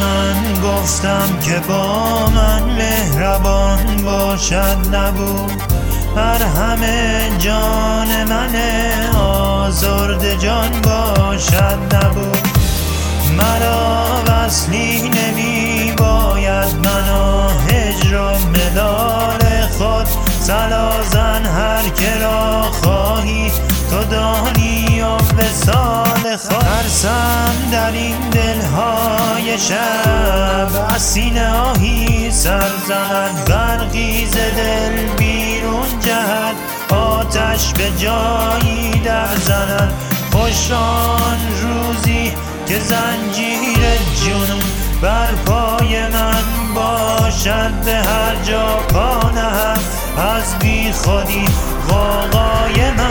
من گفتم که با من مهربان باشد نبود. بر همه جان من آزرد جان باشد نبود. مرا وصلی نمی باید منو هجر و ملال خود سلازن هر که را خواهی. تو دانی و وسال خود. ترسم در این دلهای شب. از سینه آهی سر زند برقی دل بیرون جهد. آتش به جایی در زند. خوشان روزی که زنجیر جنون بر پای من باشد. به هر جا پانه از بی خودی غوغای من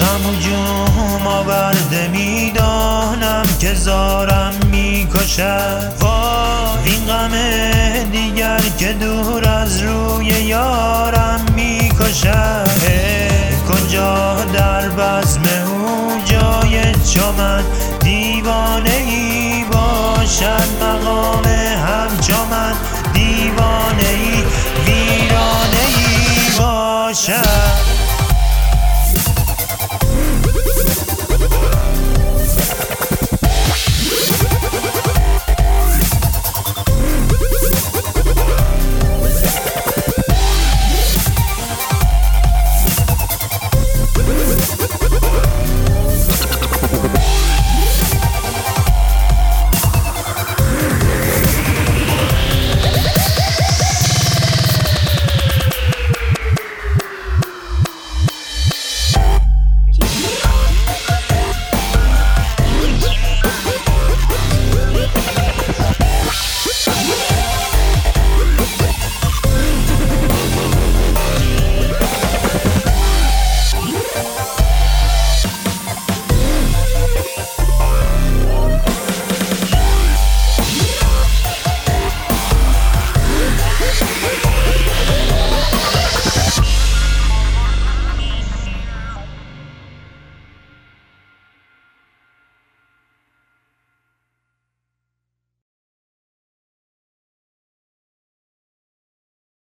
غم و جوم آورده می‌دانم که زارم می‌کشد وای این غم دیگر که دور از روی یارم می‌کشد کجا در بزم او جای چو من دیوانه ای باشد